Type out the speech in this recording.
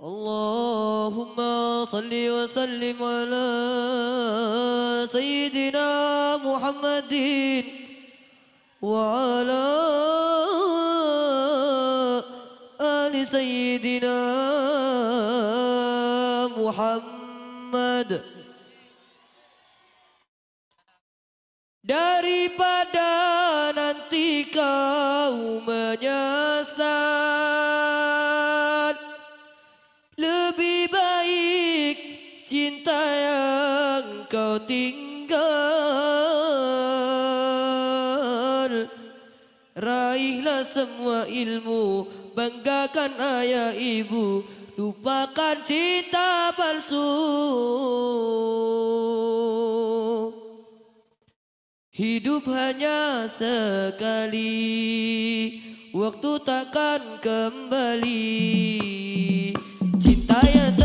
اللهم صل وسلم على سيدنا محمد وعلى آل سيدنا محمد daripada nanti kau men cinta yang kau tinggal. Raihlah semua ilmu banggakan ayah ibu. Lupakan cinta palsu. Hidup hanya sekali waktu takkan kembali. Cinta yang